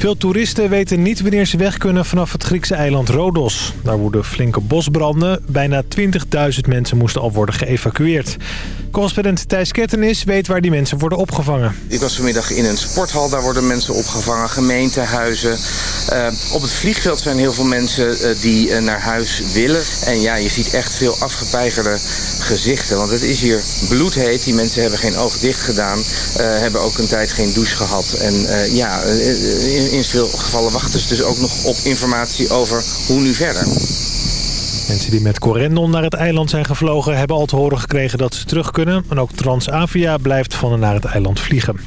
Veel toeristen weten niet wanneer ze weg kunnen vanaf het Griekse eiland Rodos. Daar woeden flinke bosbranden. Bijna 20.000 mensen moesten al worden geëvacueerd. Correspondent Thijs Kettenis weet waar die mensen worden opgevangen. Ik was vanmiddag in een sporthal, daar worden mensen opgevangen, gemeentehuizen. Uh, op het vliegveld zijn heel veel mensen uh, die uh, naar huis willen. En ja, je ziet echt veel afgepeigerde gezichten, want het is hier bloedheet. Die mensen hebben geen oog dicht gedaan, hebben ook een tijd geen douche gehad. En ja, in veel gevallen wachten ze dus ook nog op informatie over hoe nu verder. Mensen die met Corendon naar het eiland zijn gevlogen... hebben al te horen gekregen dat ze terug kunnen. En ook Transavia blijft van en naar het eiland vliegen.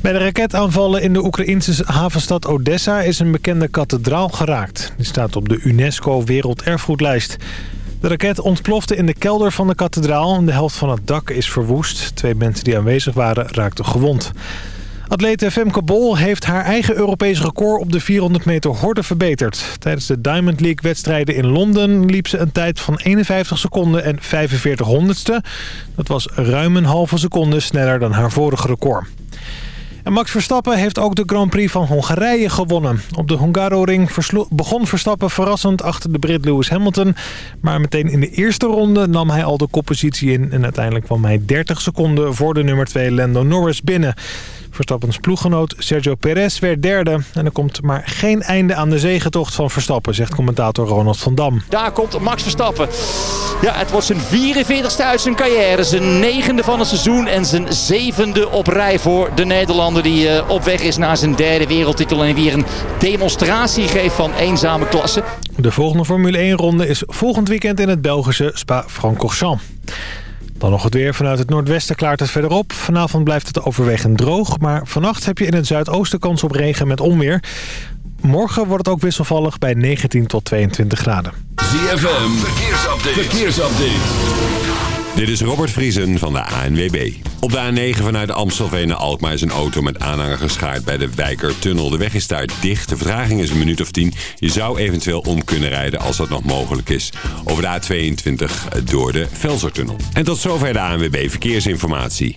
Bij de raketaanvallen in de Oekraïnse havenstad Odessa... is een bekende kathedraal geraakt. Die staat op de UNESCO Werelderfgoedlijst. De raket ontplofte in de kelder van de kathedraal. De helft van het dak is verwoest. Twee mensen die aanwezig waren raakten gewond. Atlete Femke Bol heeft haar eigen Europees record op de 400 meter horde verbeterd. Tijdens de Diamond League wedstrijden in Londen liep ze een tijd van 51 seconden en 45 honderdste. Dat was ruim een halve seconde sneller dan haar vorige record. En Max Verstappen heeft ook de Grand Prix van Hongarije gewonnen. Op de Hungaroring begon Verstappen verrassend achter de Brit Lewis Hamilton. Maar meteen in de eerste ronde nam hij al de koppositie in. En uiteindelijk kwam hij 30 seconden voor de nummer 2 Lando Norris binnen. Verstappens ploeggenoot Sergio Perez werd derde. En er komt maar geen einde aan de zegentocht van Verstappen, zegt commentator Ronald van Dam. Daar komt Max Verstappen. Ja, het wordt zijn 44ste uit zijn carrière. Zijn negende van het seizoen en zijn zevende op rij voor de Nederlander die uh, op weg is naar zijn derde wereldtitel. En weer een demonstratie geeft van eenzame klasse. De volgende Formule 1-ronde is volgend weekend in het Belgische Spa-Francorchamps. Dan nog het weer. Vanuit het noordwesten klaart het verderop. Vanavond blijft het overwegend droog. Maar vannacht heb je in het zuidoosten kans op regen met onweer. Morgen wordt het ook wisselvallig bij 19 tot 22 graden. ZFM, verkeersupdate. verkeersupdate. Dit is Robert Vriesen van de ANWB. Op de A9 vanuit Amstelveen naar Alkmaar is een auto met aanhanger geschaard bij de Wijkertunnel. De weg is daar dicht. De vertraging is een minuut of tien. Je zou eventueel om kunnen rijden als dat nog mogelijk is. Over de A22 door de Velsertunnel. En tot zover de ANWB Verkeersinformatie.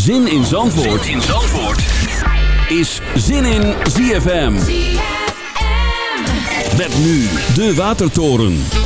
Zin in Zandvoort, zin in Zandvoort. is Zin in ZFM. ZFM. Met nu de Watertoren.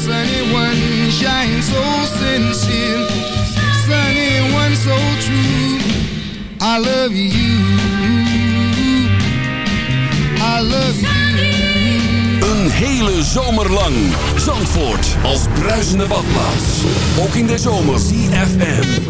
sunny one shines so sincere. Sunny one so true. I love you. I love you. Een hele zomer lang. Zandvoort als bruisende badplaats. Ook in de zomer. CFM.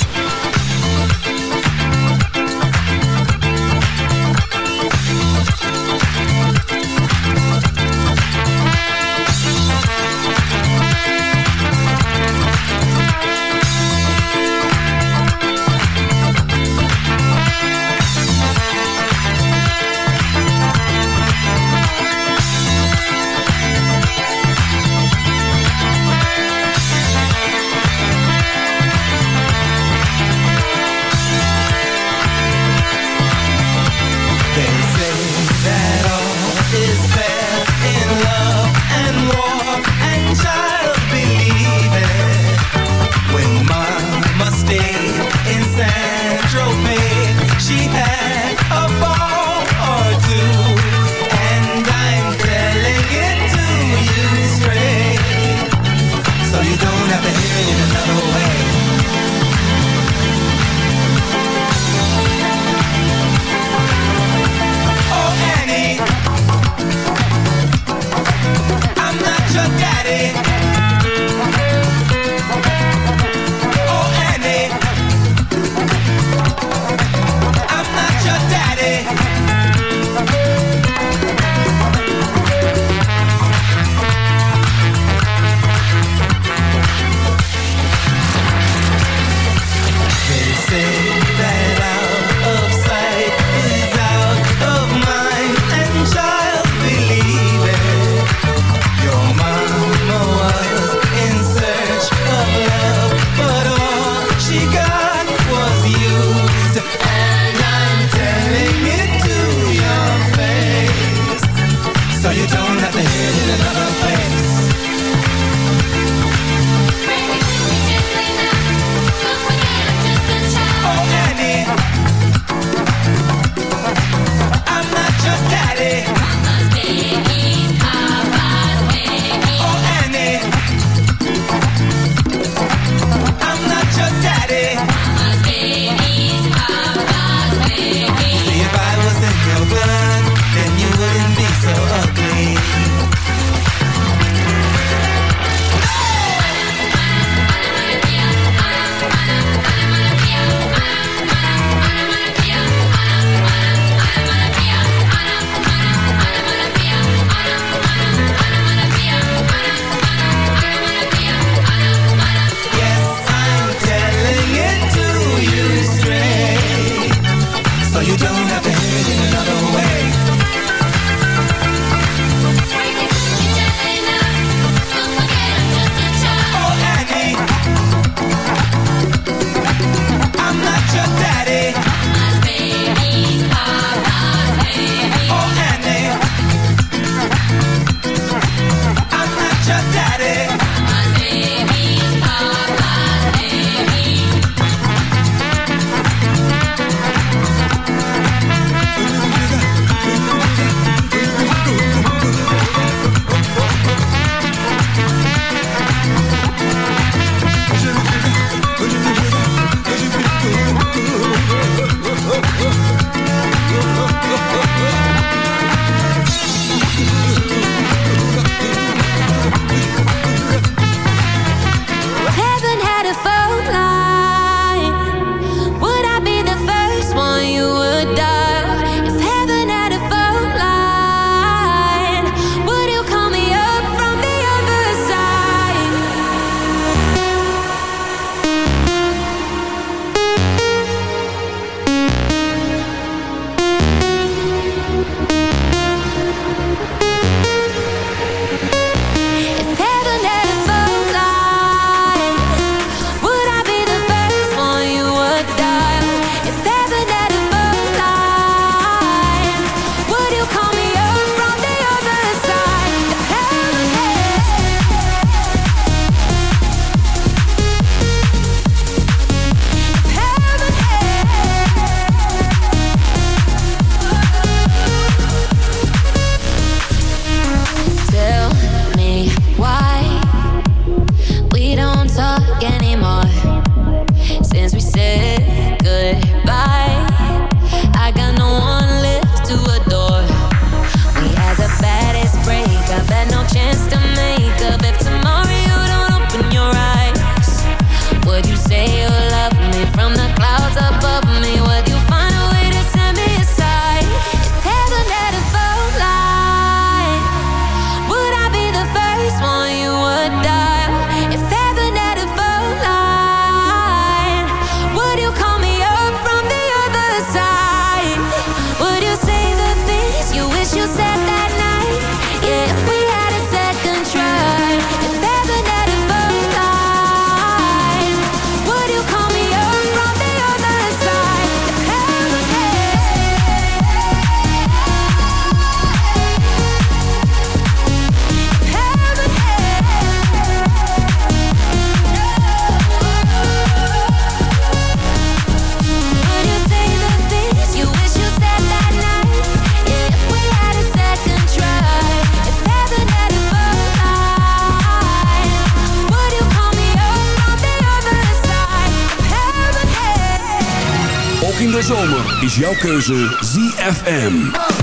Jouw keuze ZFM.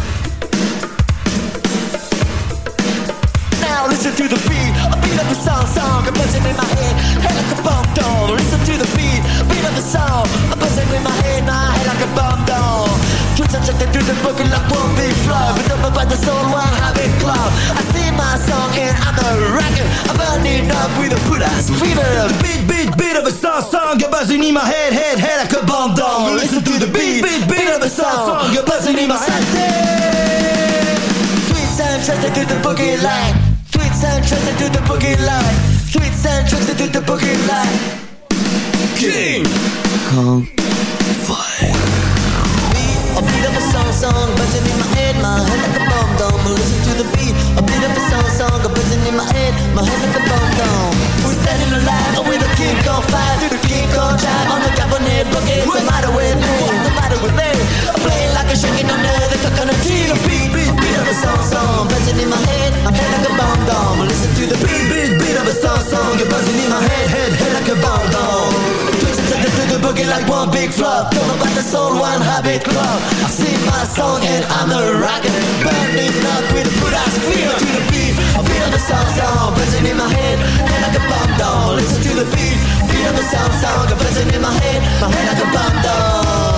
Trusted to club. I sing my song and I'm a rocker, burning up with a ass feel to the beat. I feel the song, song, buzzing in my head, head like a bomb dome. Listen to the beat, of a song, song, buzzing in my head, my head like a bomb dome.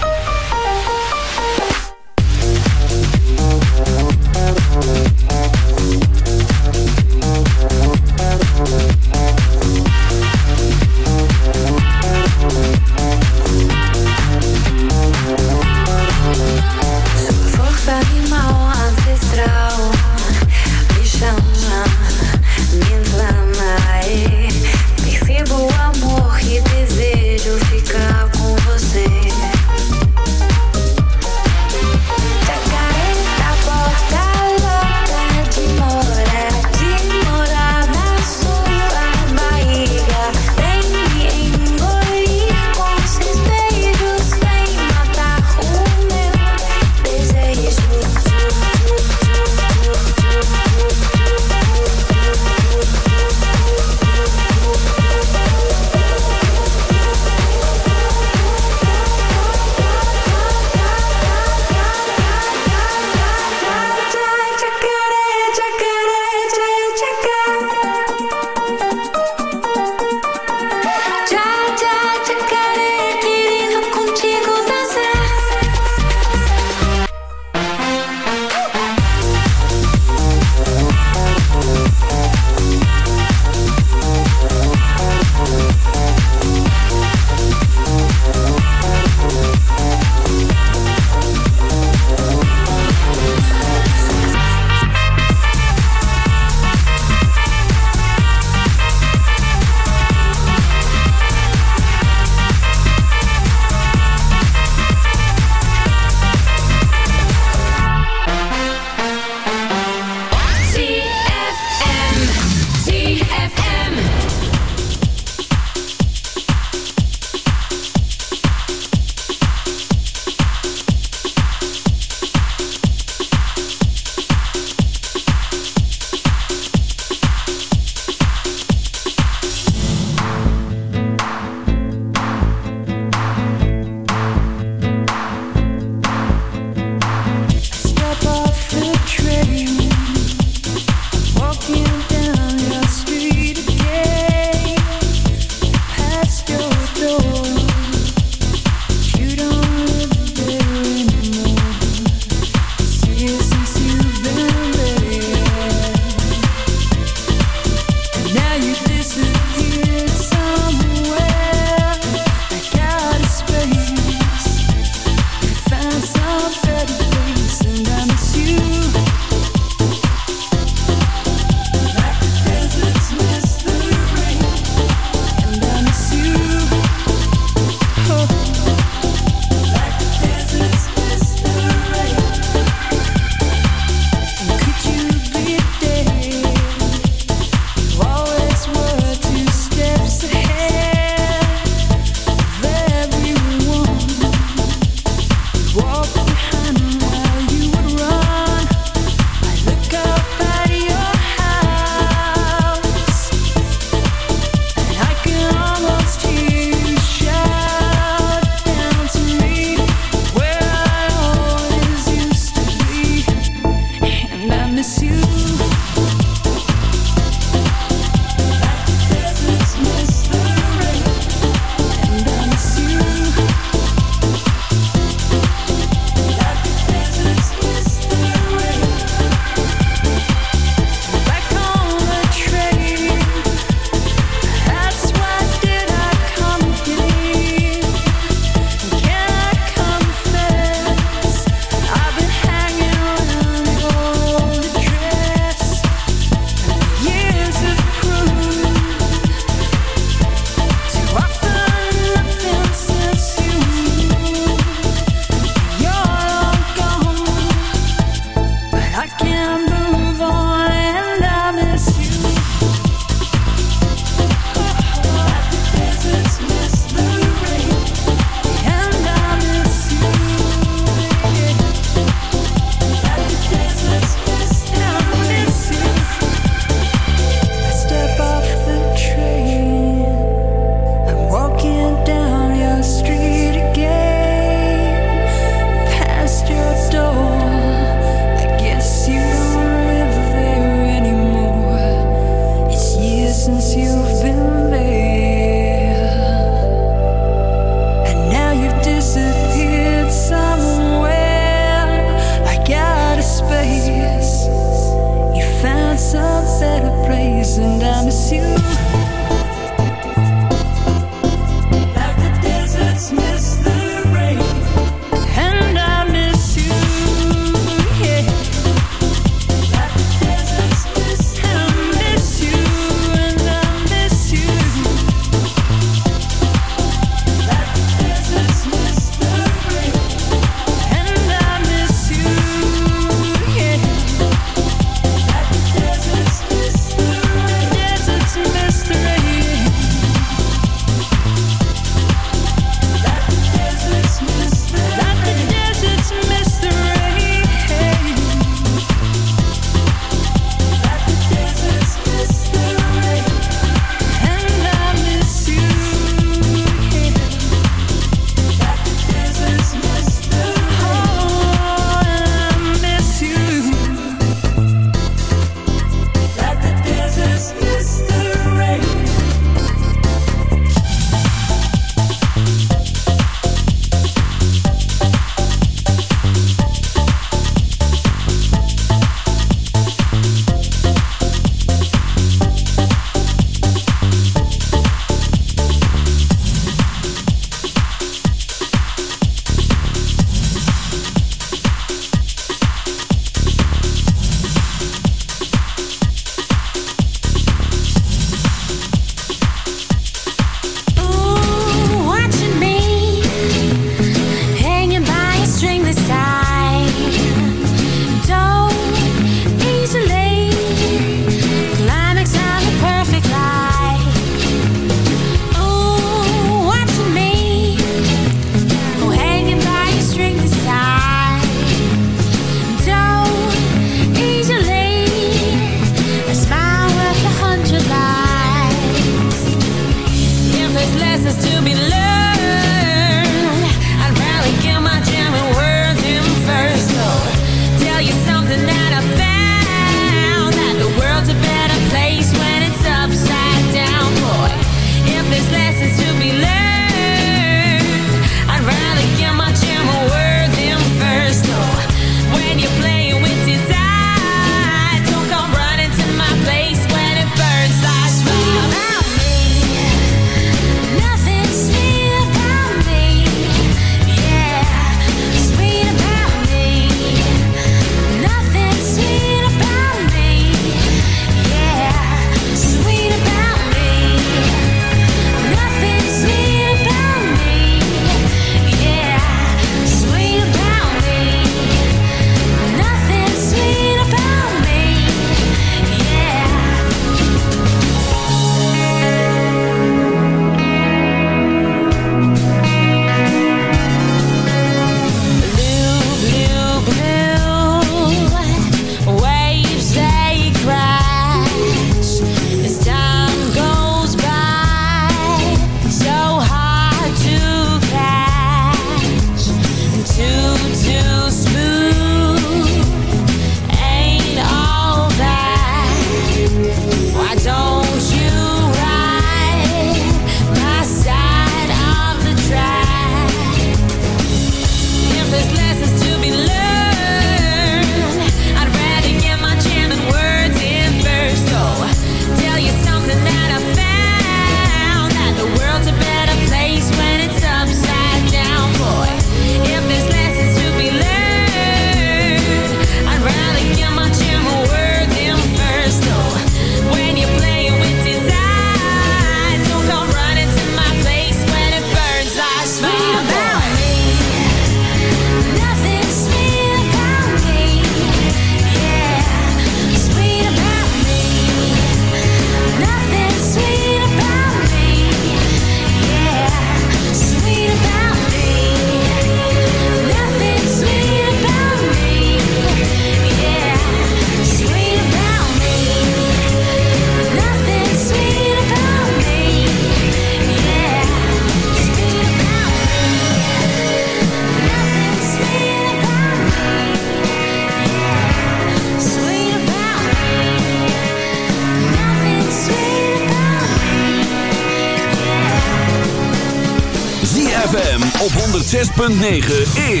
106.9 is...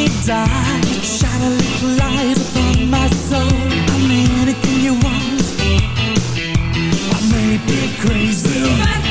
Shine a little light upon my soul. I'm anything you want. I may be crazy.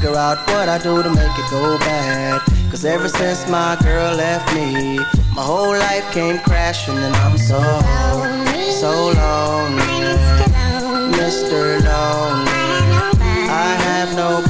figure out what I do to make it go bad. Cause ever since my girl left me, my whole life came crashing and I'm so, so lonely. Mr. Lonely, I have no.